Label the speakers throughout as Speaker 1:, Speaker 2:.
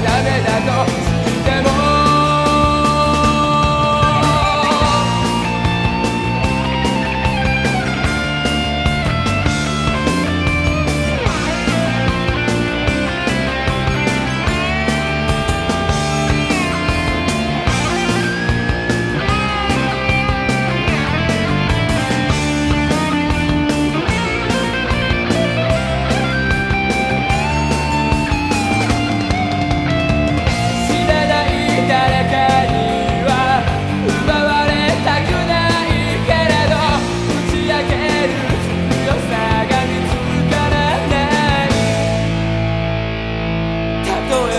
Speaker 1: ダメだと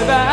Speaker 1: live